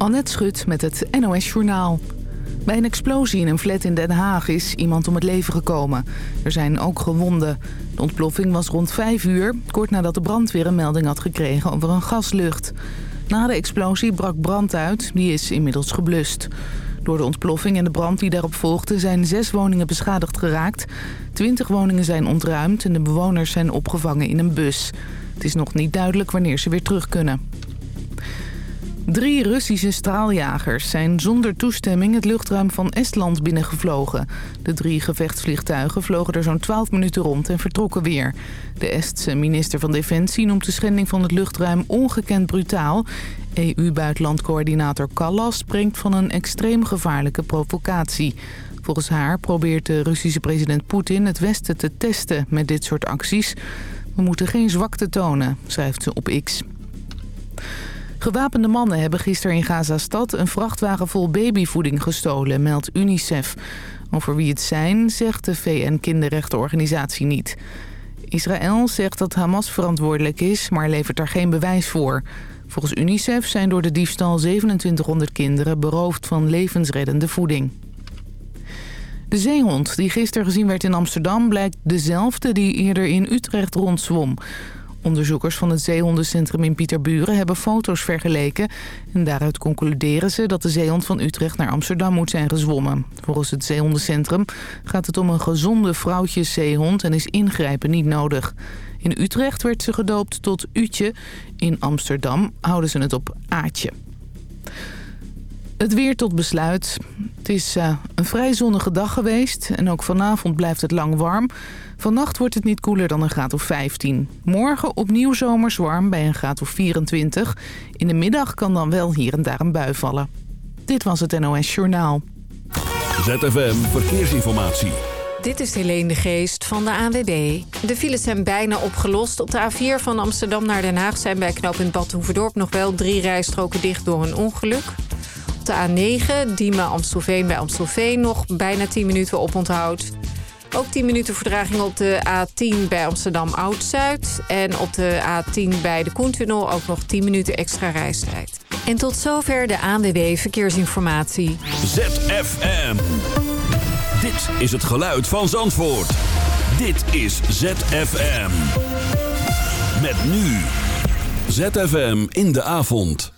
Annette Schut met het NOS Journaal. Bij een explosie in een flat in Den Haag is iemand om het leven gekomen. Er zijn ook gewonden. De ontploffing was rond 5 uur, kort nadat de brandweer een melding had gekregen over een gaslucht. Na de explosie brak brand uit, die is inmiddels geblust. Door de ontploffing en de brand die daarop volgde zijn zes woningen beschadigd geraakt. Twintig woningen zijn ontruimd en de bewoners zijn opgevangen in een bus. Het is nog niet duidelijk wanneer ze weer terug kunnen. Drie Russische straaljagers zijn zonder toestemming het luchtruim van Estland binnengevlogen. De drie gevechtsvliegtuigen vlogen er zo'n 12 minuten rond en vertrokken weer. De Estse minister van Defensie noemt de schending van het luchtruim ongekend brutaal. EU-buitenlandcoördinator Callas spreekt van een extreem gevaarlijke provocatie. Volgens haar probeert de Russische president Poetin het Westen te testen met dit soort acties. We moeten geen zwakte tonen, schrijft ze op X. Gewapende mannen hebben gisteren in Gaza-stad een vrachtwagen vol babyvoeding gestolen, meldt UNICEF. Over wie het zijn, zegt de VN-kinderrechtenorganisatie niet. Israël zegt dat Hamas verantwoordelijk is, maar levert daar geen bewijs voor. Volgens UNICEF zijn door de diefstal 2700 kinderen beroofd van levensreddende voeding. De zeehond die gisteren gezien werd in Amsterdam blijkt dezelfde die eerder in Utrecht rondzwom. Onderzoekers van het zeehondencentrum in Pieterburen hebben foto's vergeleken. En daaruit concluderen ze dat de zeehond van Utrecht naar Amsterdam moet zijn gezwommen. Volgens het zeehondencentrum gaat het om een gezonde vrouwtjeszeehond en is ingrijpen niet nodig. In Utrecht werd ze gedoopt tot Uutje. In Amsterdam houden ze het op Aatje. Het weer tot besluit. Het is uh, een vrij zonnige dag geweest en ook vanavond blijft het lang warm. Vannacht wordt het niet koeler dan een graad of 15. Morgen opnieuw zomers warm bij een graad of 24. In de middag kan dan wel hier en daar een bui vallen. Dit was het NOS Journaal. ZFM Verkeersinformatie. Dit is Helene de Geest van de ANWB. De files zijn bijna opgelost. Op de A4 van Amsterdam naar Den Haag zijn bij knooppunt Bad Hoeverdorp nog wel drie rijstroken dicht door een ongeluk. Op de A9, Diemen-Amstelveen bij Amstelveen nog bijna 10 minuten op onthoud. Ook 10 minuten verdraging op de A10 bij Amsterdam Oud-Zuid. En op de A10 bij de Koentunnel ook nog 10 minuten extra reistijd. En tot zover de ANWB Verkeersinformatie. ZFM. Dit is het geluid van Zandvoort. Dit is ZFM. Met nu. ZFM in de avond.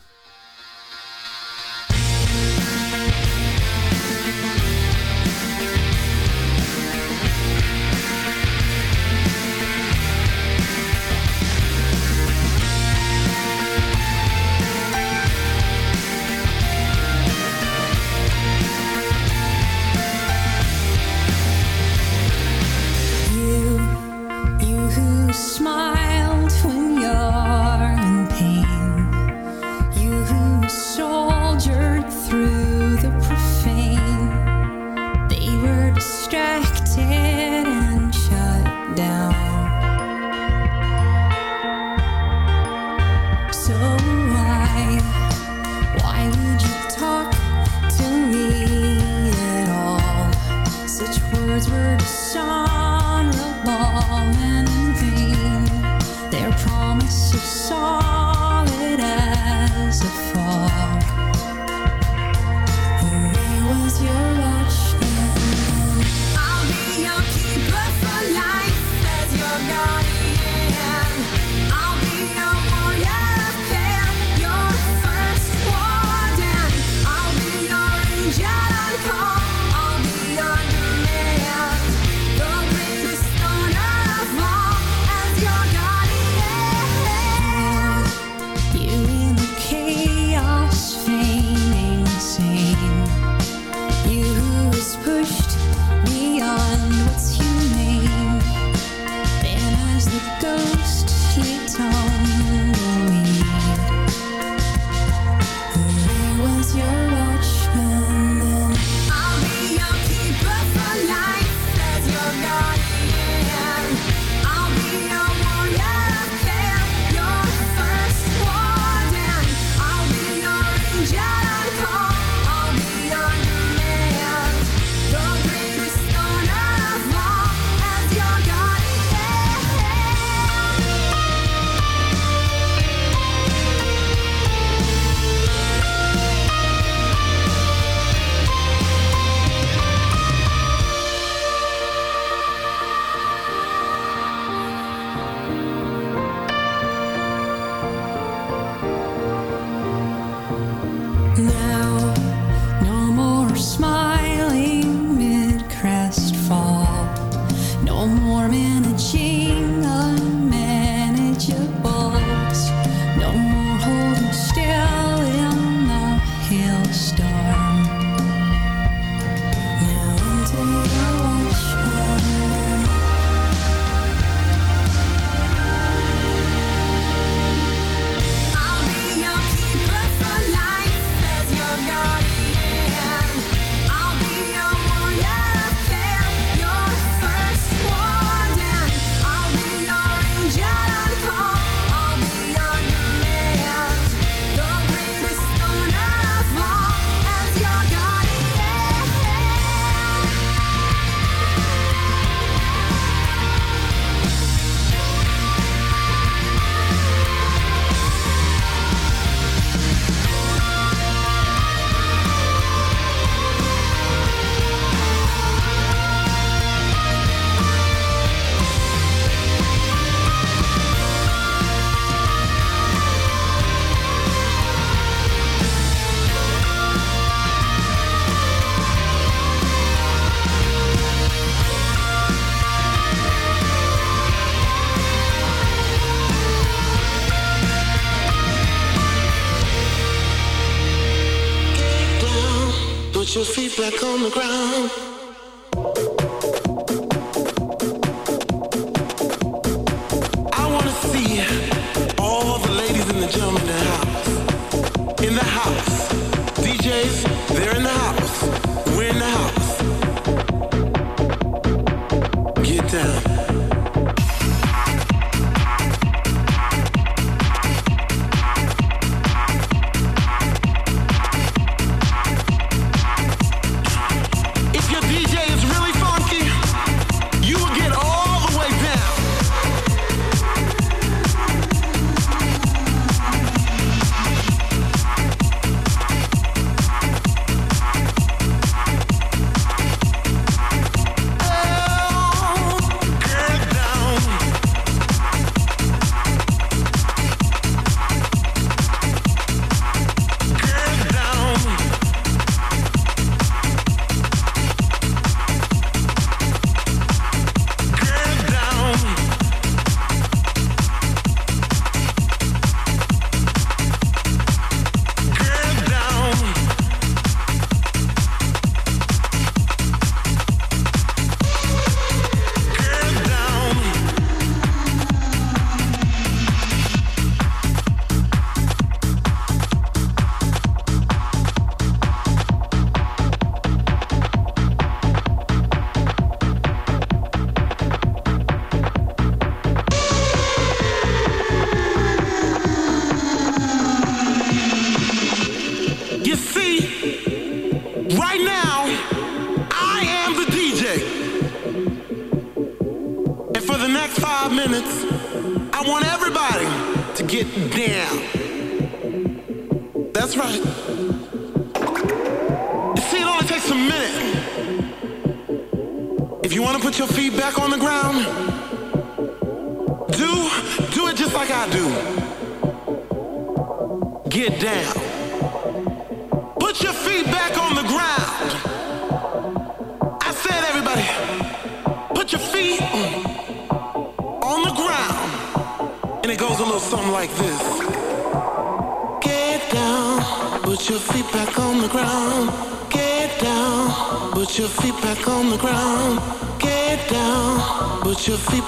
On the ground.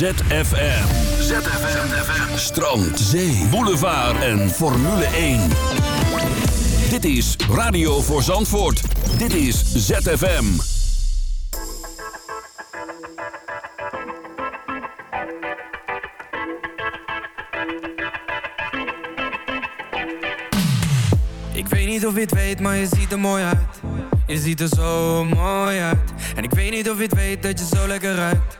ZFM. ZFM. Strand, zee, boulevard en Formule 1. Dit is Radio voor Zandvoort. Dit is ZFM. Ik weet niet of je het weet, maar je ziet er mooi uit. Je ziet er zo mooi uit. En ik weet niet of je het weet dat je zo lekker ruikt.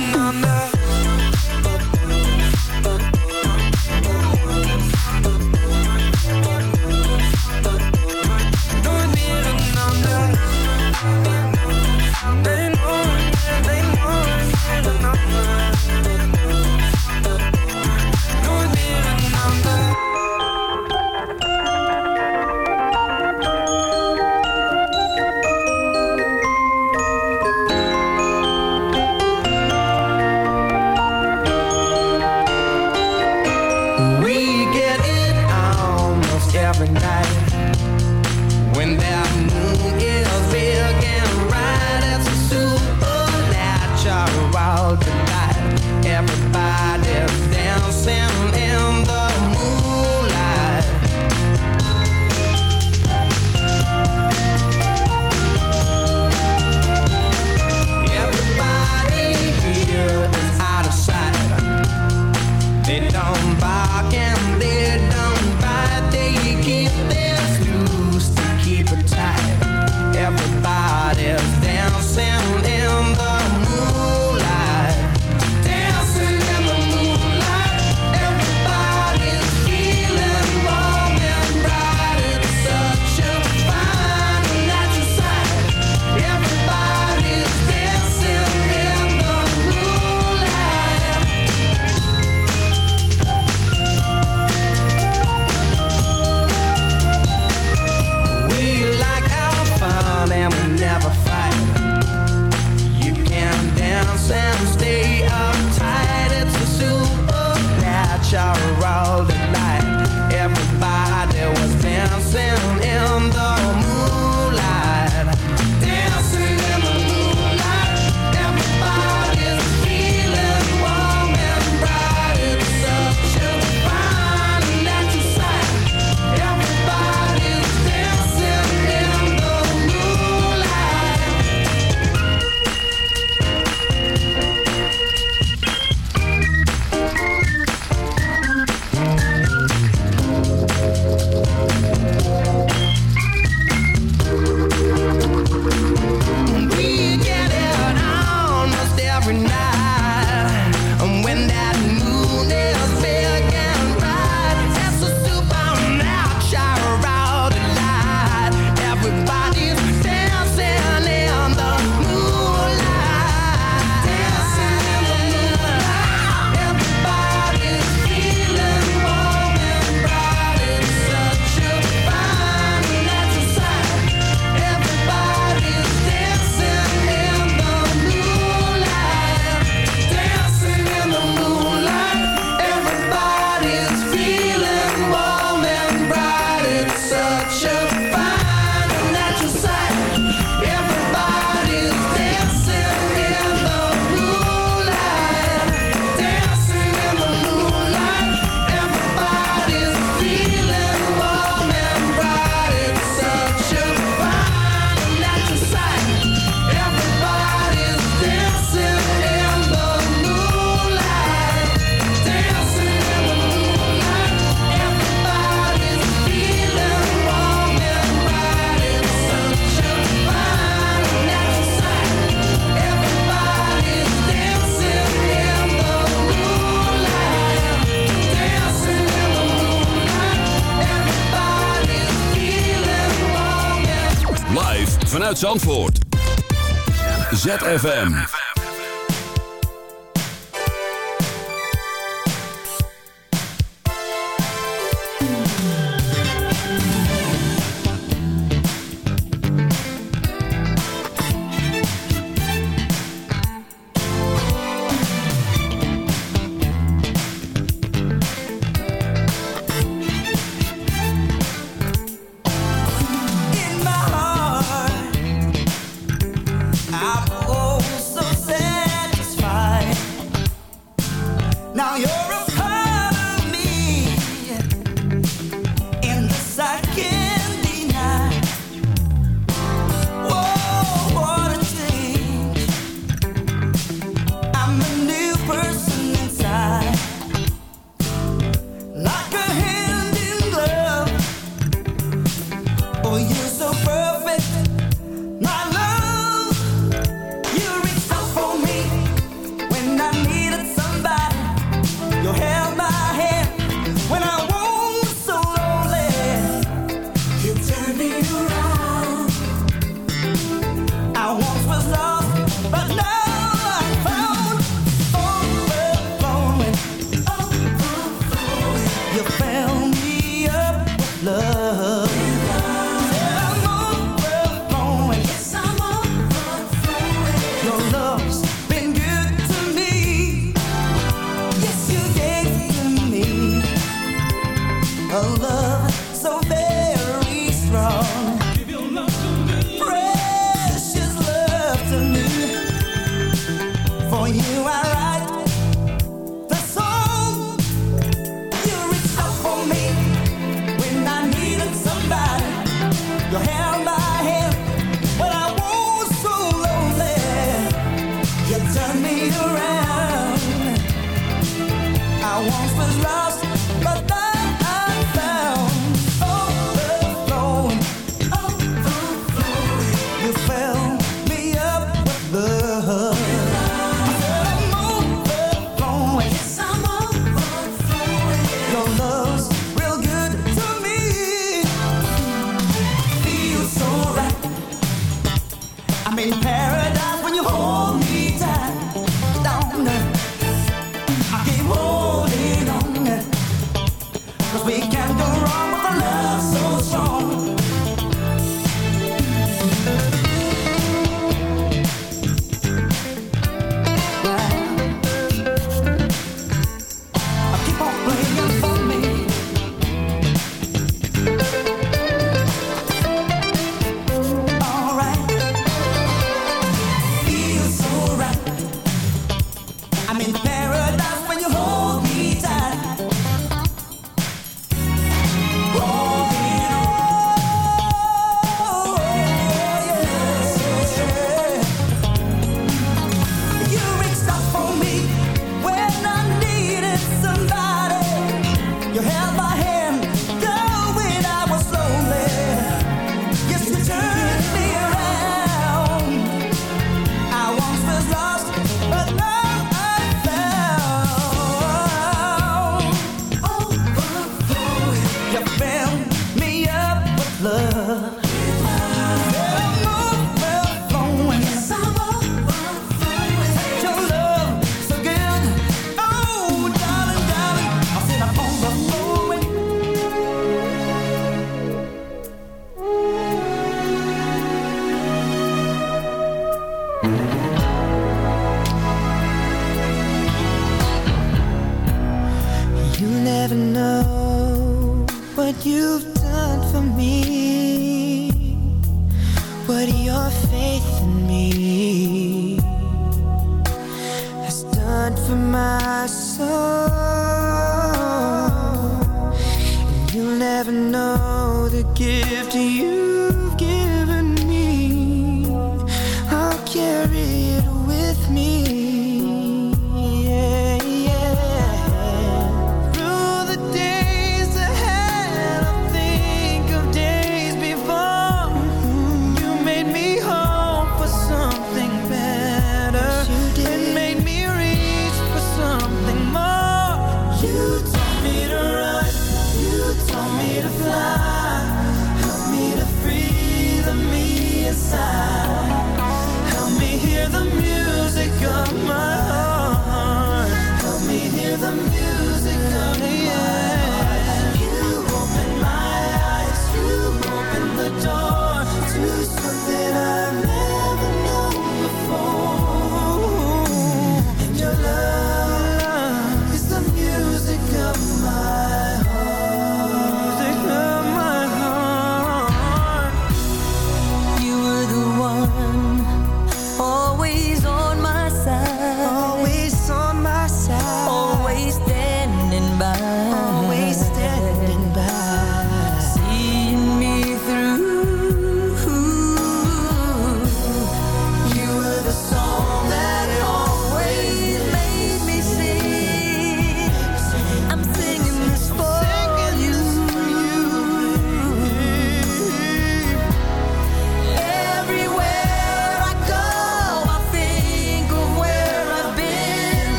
Zandvoort. ZFM.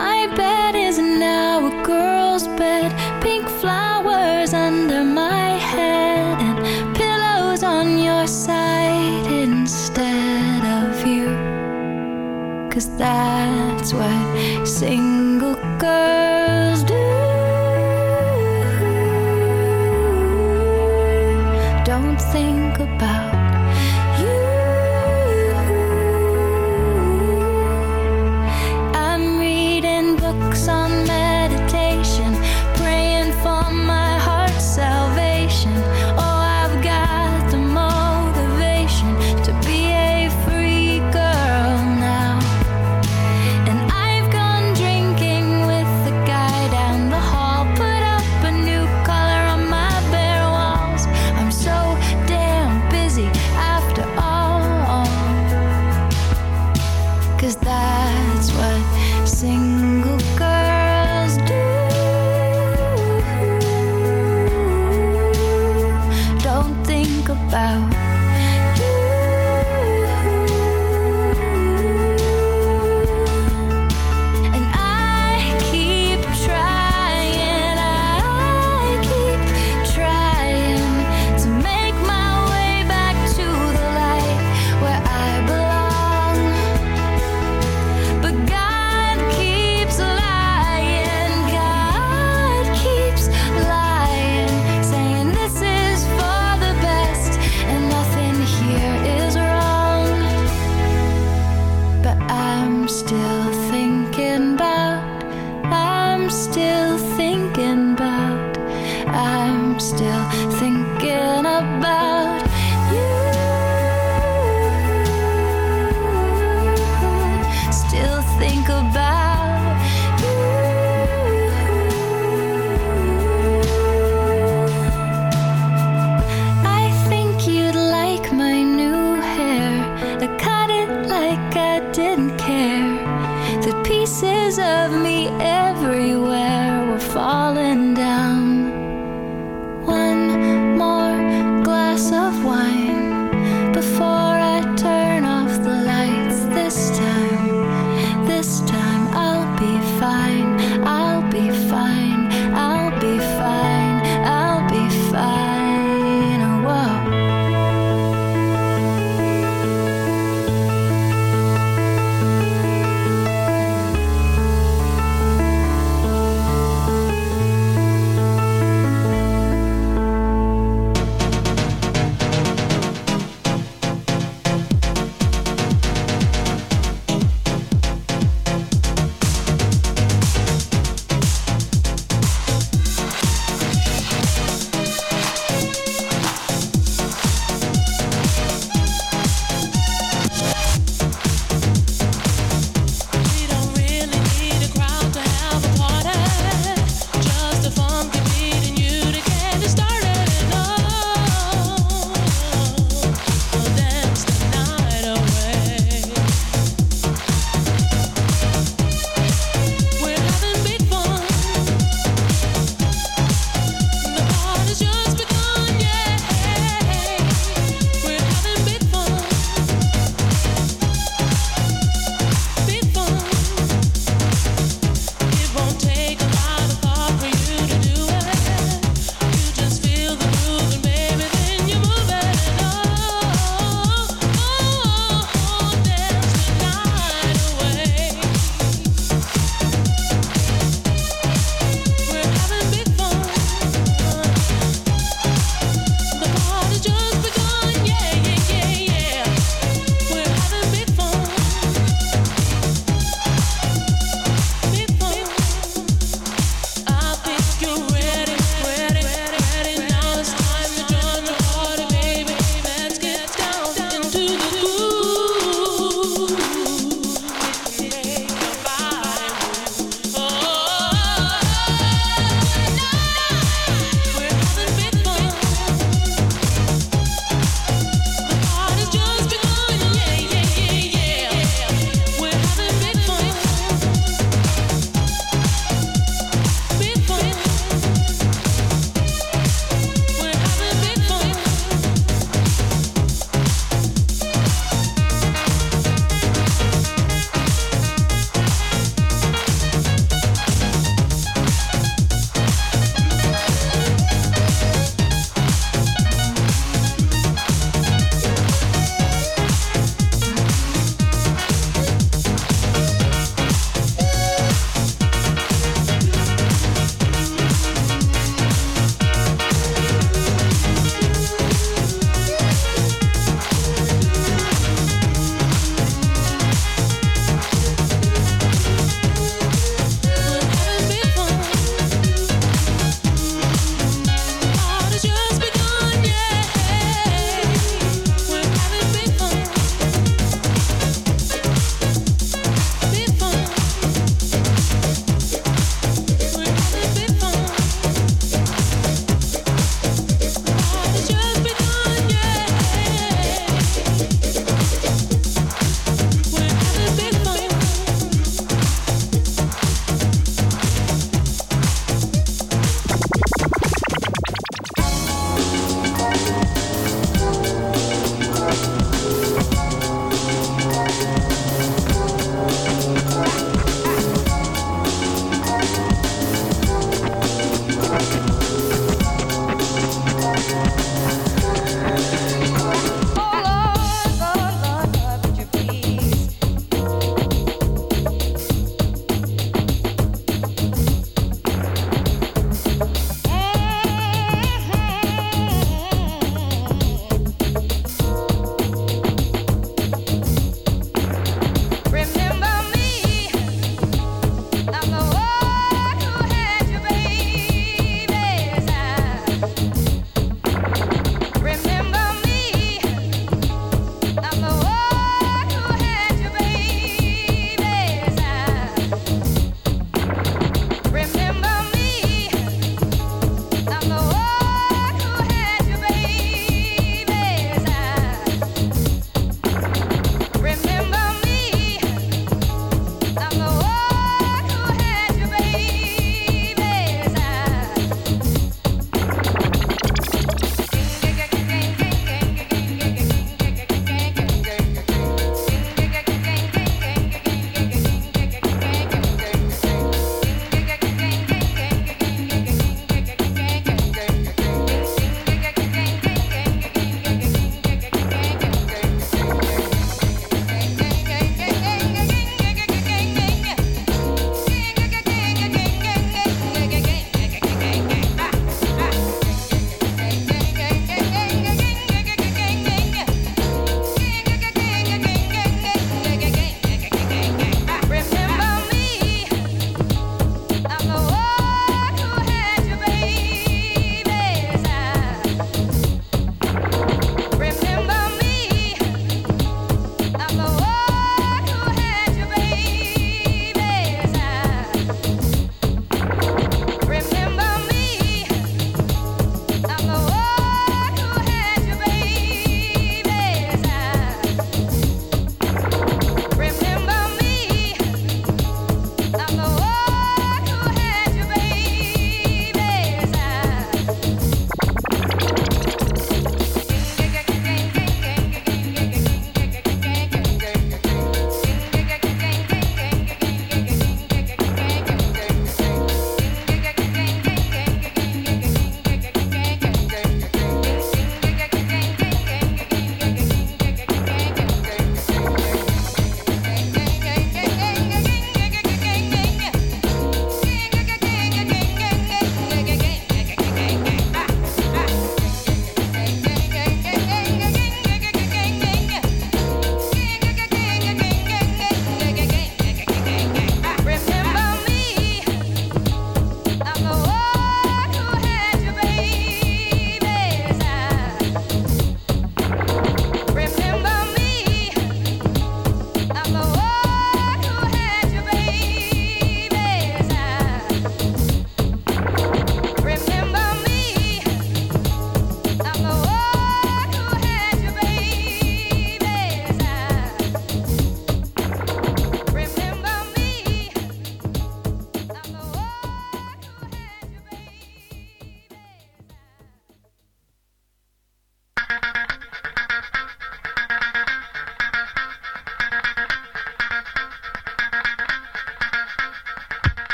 My bed is now a girl's bed, pink flowers under my head, and pillows on your side instead of you. Cause that's what single girls do. Don't think about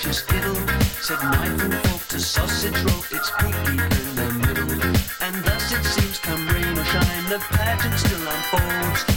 delicious piddle. Said knife and fork to sausage roll, it's piggy in the middle. And thus it seems, come rain or shine, the pageant still unfolds.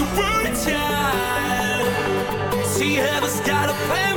to brutal. She has got a plan